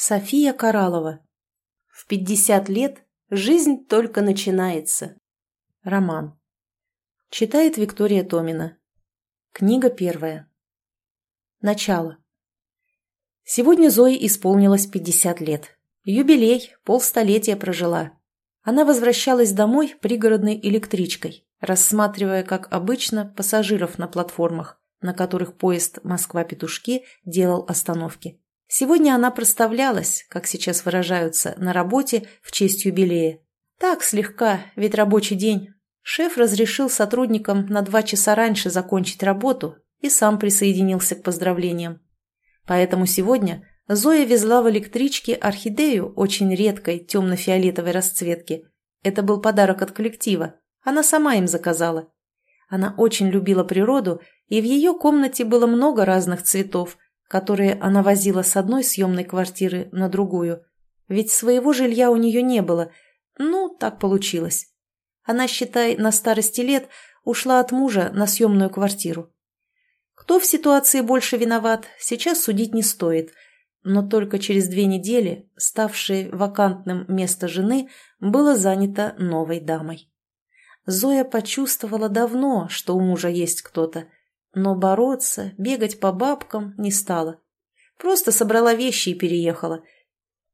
София Каралова. В 50 лет жизнь только начинается. Роман. Читает Виктория Томина. Книга первая. Начало. Сегодня Зое исполнилось 50 лет. Юбилей, полстолетия прожила. Она возвращалась домой пригородной электричкой, рассматривая, как обычно, пассажиров на платформах, на которых поезд «Москва-Петушки» делал остановки. Сегодня она проставлялась, как сейчас выражаются, на работе в честь юбилея. Так, слегка, ведь рабочий день. Шеф разрешил сотрудникам на два часа раньше закончить работу и сам присоединился к поздравлениям. Поэтому сегодня Зоя везла в электричке орхидею очень редкой темно-фиолетовой расцветки. Это был подарок от коллектива. Она сама им заказала. Она очень любила природу, и в ее комнате было много разных цветов – которые она возила с одной съемной квартиры на другую. Ведь своего жилья у нее не было. Ну, так получилось. Она, считай, на старости лет ушла от мужа на съемную квартиру. Кто в ситуации больше виноват, сейчас судить не стоит. Но только через две недели, ставшее вакантным место жены, было занято новой дамой. Зоя почувствовала давно, что у мужа есть кто-то – но бороться, бегать по бабкам не стала. Просто собрала вещи и переехала.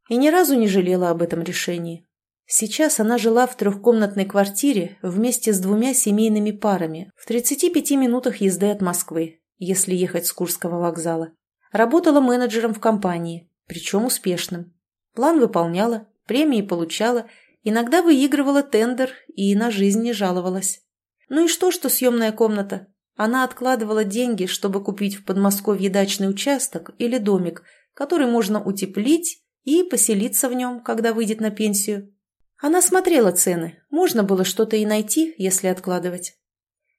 И ни разу не жалела об этом решении. Сейчас она жила в трехкомнатной квартире вместе с двумя семейными парами в 35 минутах езды от Москвы, если ехать с Курского вокзала. Работала менеджером в компании, причем успешным. План выполняла, премии получала, иногда выигрывала тендер и на жизнь не жаловалась. Ну и что, что съемная комната? Она откладывала деньги, чтобы купить в Подмосковье дачный участок или домик, который можно утеплить и поселиться в нем, когда выйдет на пенсию. Она смотрела цены, можно было что-то и найти, если откладывать.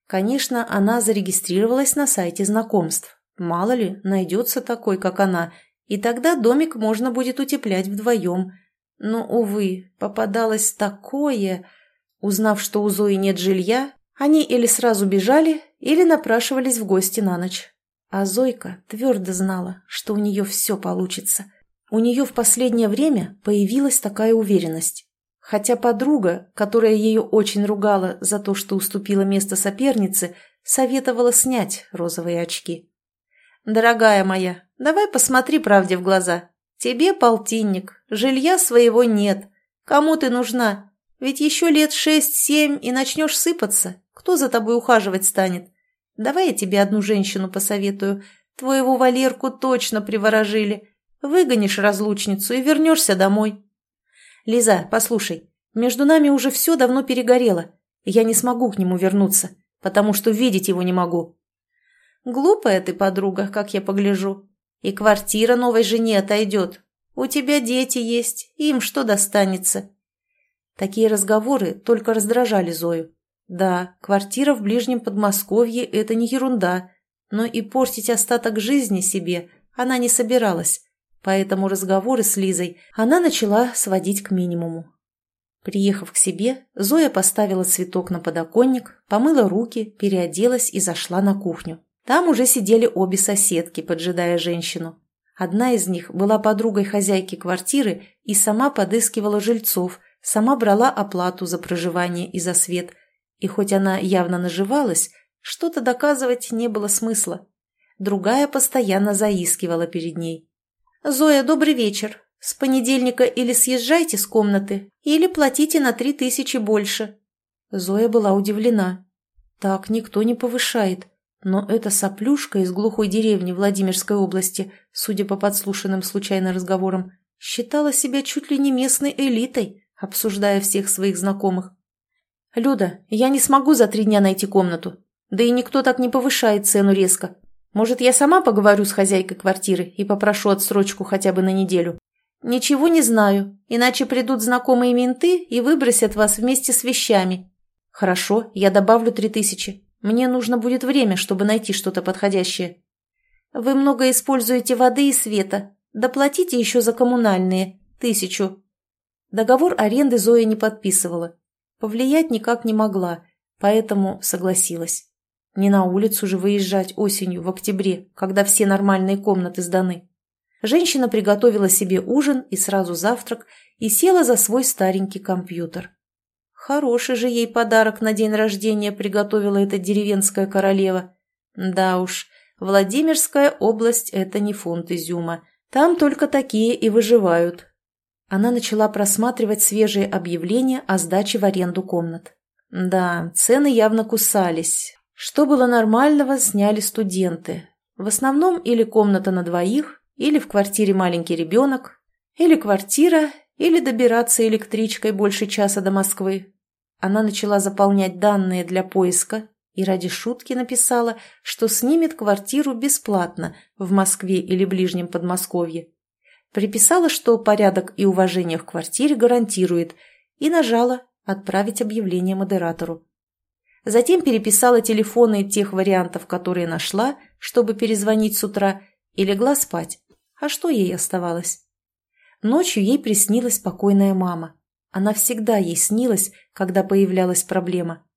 Конечно, она зарегистрировалась на сайте знакомств. Мало ли, найдется такой, как она, и тогда домик можно будет утеплять вдвоем. Но, увы, попадалось такое... Узнав, что у Зои нет жилья, они или сразу бежали, или напрашивались в гости на ночь. А Зойка твердо знала, что у нее все получится. У нее в последнее время появилась такая уверенность. Хотя подруга, которая ее очень ругала за то, что уступила место сопернице, советовала снять розовые очки. «Дорогая моя, давай посмотри правде в глаза. Тебе полтинник, жилья своего нет. Кому ты нужна? Ведь еще лет шесть-семь и начнешь сыпаться, кто за тобой ухаживать станет? Давай я тебе одну женщину посоветую. Твоего Валерку точно приворожили. Выгонишь разлучницу и вернешься домой. Лиза, послушай, между нами уже все давно перегорело. Я не смогу к нему вернуться, потому что видеть его не могу. Глупая ты, подруга, как я погляжу. И квартира новой жене отойдет. У тебя дети есть, им что достанется? Такие разговоры только раздражали Зою. Да, квартира в ближнем Подмосковье – это не ерунда, но и портить остаток жизни себе она не собиралась, поэтому разговоры с Лизой она начала сводить к минимуму. Приехав к себе, Зоя поставила цветок на подоконник, помыла руки, переоделась и зашла на кухню. Там уже сидели обе соседки, поджидая женщину. Одна из них была подругой хозяйки квартиры и сама подыскивала жильцов, сама брала оплату за проживание и за свет – и хоть она явно наживалась, что-то доказывать не было смысла. Другая постоянно заискивала перед ней. «Зоя, добрый вечер. С понедельника или съезжайте с комнаты, или платите на три тысячи больше». Зоя была удивлена. Так никто не повышает. Но эта соплюшка из глухой деревни Владимирской области, судя по подслушанным случайно разговорам, считала себя чуть ли не местной элитой, обсуждая всех своих знакомых. «Люда, я не смогу за три дня найти комнату. Да и никто так не повышает цену резко. Может, я сама поговорю с хозяйкой квартиры и попрошу отсрочку хотя бы на неделю?» «Ничего не знаю, иначе придут знакомые менты и выбросят вас вместе с вещами». «Хорошо, я добавлю три тысячи. Мне нужно будет время, чтобы найти что-то подходящее». «Вы много используете воды и света. Доплатите еще за коммунальные. Тысячу». Договор аренды Зоя не подписывала, Повлиять никак не могла, поэтому согласилась. Не на улицу же выезжать осенью в октябре, когда все нормальные комнаты сданы. Женщина приготовила себе ужин и сразу завтрак и села за свой старенький компьютер. Хороший же ей подарок на день рождения приготовила эта деревенская королева. Да уж, Владимирская область – это не фунт изюма. Там только такие и выживают. Она начала просматривать свежие объявления о сдаче в аренду комнат. Да, цены явно кусались. Что было нормального, сняли студенты. В основном или комната на двоих, или в квартире маленький ребенок, или квартира, или добираться электричкой больше часа до Москвы. Она начала заполнять данные для поиска и ради шутки написала, что снимет квартиру бесплатно в Москве или ближнем Подмосковье. Приписала, что порядок и уважение в квартире гарантирует, и нажала «Отправить объявление модератору». Затем переписала телефоны тех вариантов, которые нашла, чтобы перезвонить с утра, и легла спать. А что ей оставалось? Ночью ей приснилась покойная мама. Она всегда ей снилась, когда появлялась проблема.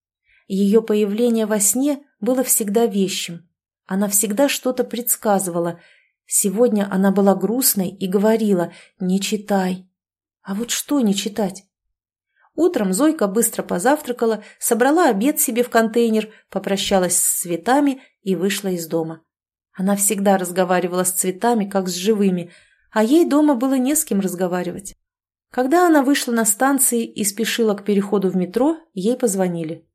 Ее появление во сне было всегда вещим. Она всегда что-то предсказывала. Сегодня она была грустной и говорила «не читай». А вот что не читать? Утром Зойка быстро позавтракала, собрала обед себе в контейнер, попрощалась с цветами и вышла из дома. Она всегда разговаривала с цветами, как с живыми, а ей дома было не с кем разговаривать. Когда она вышла на станции и спешила к переходу в метро, ей позвонили.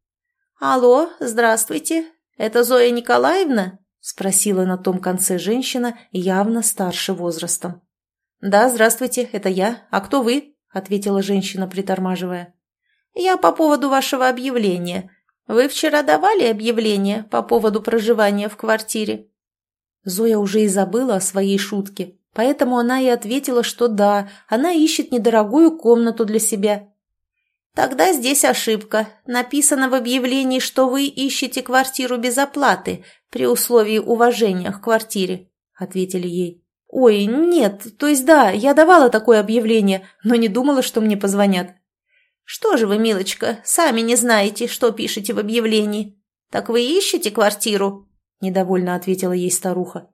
«Алло, здравствуйте, это Зоя Николаевна?» – спросила на том конце женщина, явно старше возрастом. «Да, здравствуйте, это я. А кто вы?» – ответила женщина, притормаживая. «Я по поводу вашего объявления. Вы вчера давали объявление по поводу проживания в квартире?» Зоя уже и забыла о своей шутке, поэтому она и ответила, что да, она ищет недорогую комнату для себя. «Тогда здесь ошибка. Написано в объявлении, что вы ищете квартиру без оплаты при условии уважения к квартире», — ответили ей. «Ой, нет, то есть да, я давала такое объявление, но не думала, что мне позвонят». «Что же вы, милочка, сами не знаете, что пишете в объявлении? Так вы ищете квартиру?» недовольно ответила ей старуха.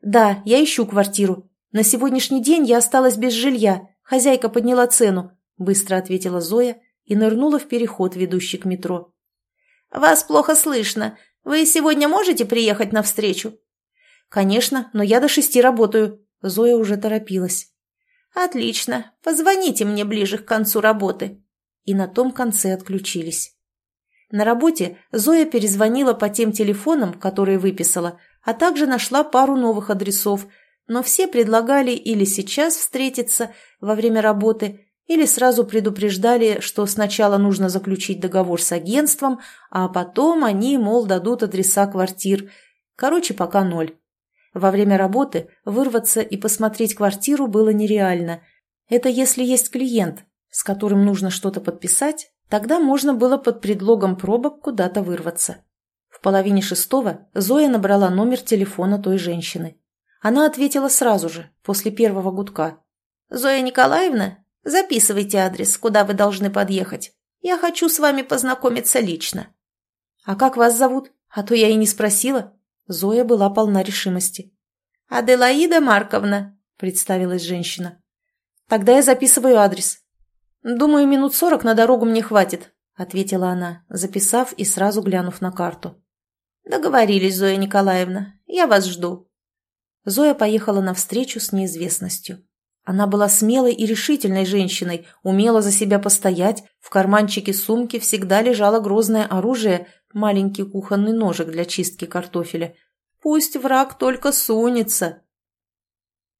«Да, я ищу квартиру. На сегодняшний день я осталась без жилья. Хозяйка подняла цену», – быстро ответила Зоя и нырнула в переход, ведущий к метро. «Вас плохо слышно. Вы сегодня можете приехать навстречу?» «Конечно, но я до шести работаю». Зоя уже торопилась. «Отлично. Позвоните мне ближе к концу работы». И на том конце отключились. На работе Зоя перезвонила по тем телефонам, которые выписала, а также нашла пару новых адресов, но все предлагали или сейчас встретиться во время работы, или сразу предупреждали, что сначала нужно заключить договор с агентством, а потом они, мол, дадут адреса квартир. Короче, пока ноль. Во время работы вырваться и посмотреть квартиру было нереально. Это если есть клиент, с которым нужно что-то подписать, Тогда можно было под предлогом пробок куда-то вырваться. В половине шестого Зоя набрала номер телефона той женщины. Она ответила сразу же, после первого гудка. «Зоя Николаевна, записывайте адрес, куда вы должны подъехать. Я хочу с вами познакомиться лично». «А как вас зовут? А то я и не спросила». Зоя была полна решимости. «Аделаида Марковна», — представилась женщина. «Тогда я записываю адрес. «Думаю, минут сорок на дорогу мне хватит», — ответила она, записав и сразу глянув на карту. «Договорились, Зоя Николаевна. Я вас жду». Зоя поехала навстречу с неизвестностью. Она была смелой и решительной женщиной, умела за себя постоять, в карманчике сумки всегда лежало грозное оружие, маленький кухонный ножик для чистки картофеля. Пусть враг только сунется.